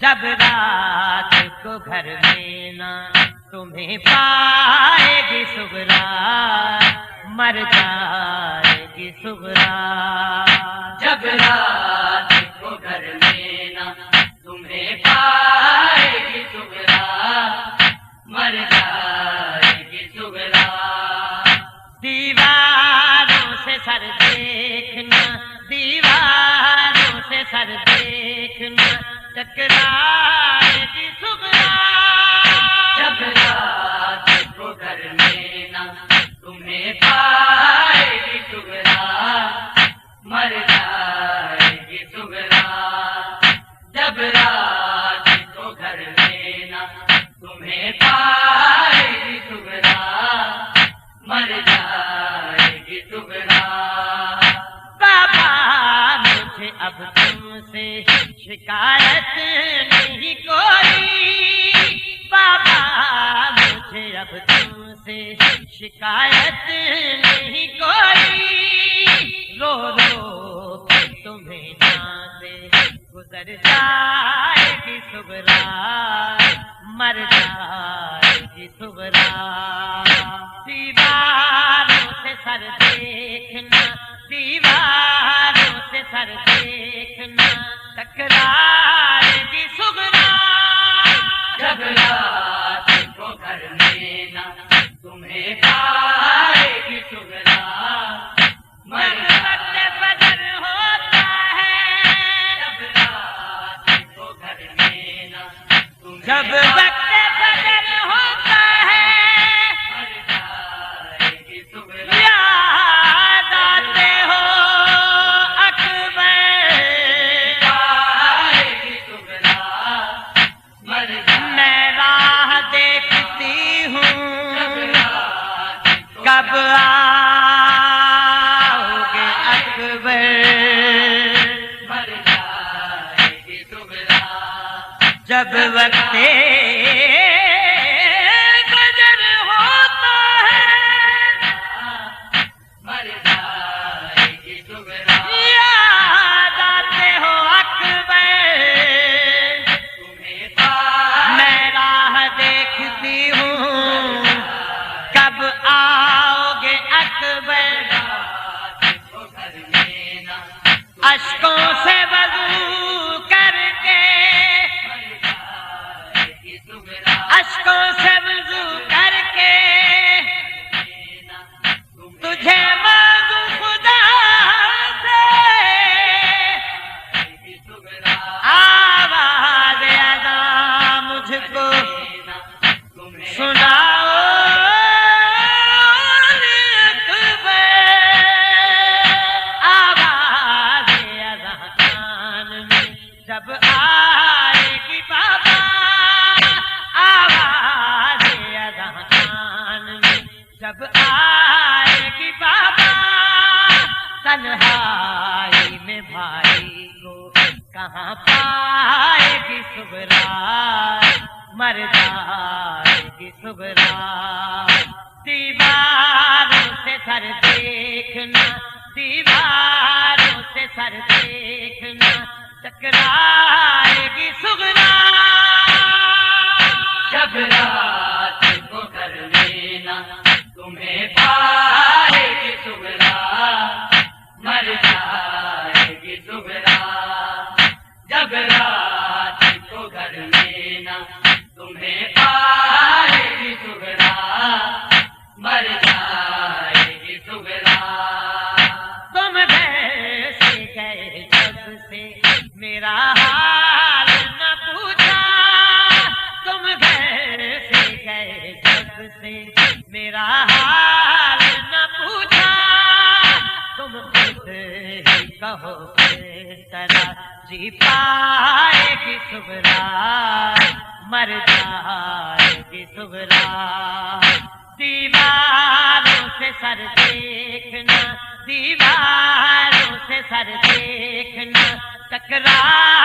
جب رات کو گھر میں نہ تمہیں پائے گی سگرا مر جائے گی سگرا دیکھنا اب تم سے شکایت نہیں کوئی۔ بابا، مجھے اب تم سے شکایت نہیں کوئی۔ رو رو کے تمہیں جان سے گزر جائے گی سگرا مر جائے گی سگرا دیواروں سے سر دیکھنا دیواروں سے سر دیکھنا تکرار دی سگرا کو کب اکبر۔ مر جائے گی سگرا جب وقت آواز کی گی سگرا دیواروں سے سر دیکھنا دیواروں سے سر دیکھنا ٹکرائے گی سگرا جب رات کو کر لینا، تمہیں تم ویسے گئے جب سے میرا حال نہ پوچھا۔ تم ویسے گئے جب سے میرا حال نہ پوچھا۔ تم خود ہی کہو کس طرح جی پائے گی سگرا مر جائے گی سگرا دیواروں سے سر دیکھنا دیواروں سے سر دیکھنا ٹکرائے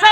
سے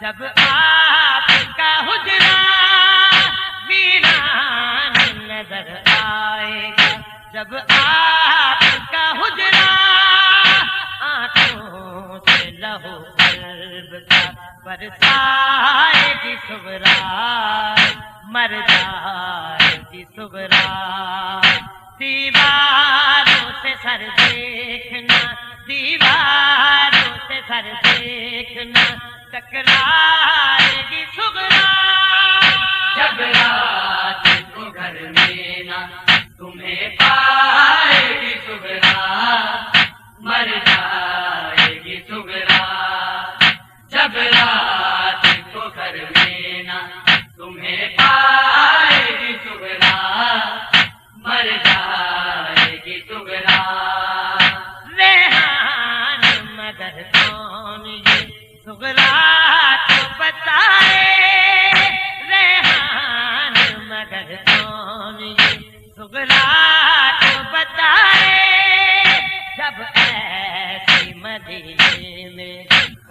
جب آپ کا حجرا ویران نظر آئے گا، جب آپ کا حجرا آنکھوں سے لہو قلب کا برسائے گی سبرا مر جائے گی سبرا دیواروں سے سر دیکھنا، دیواروں سے سر دیکھنا۔ ٹکرائے گی سگرا جب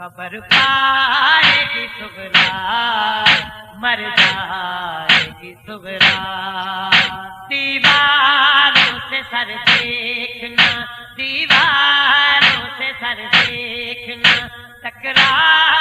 خبر پائے گی سبرا مر جائے گی سبرا دیواروں سے سر دیکھنا، دیواروں سے سر دیکھنا تکرار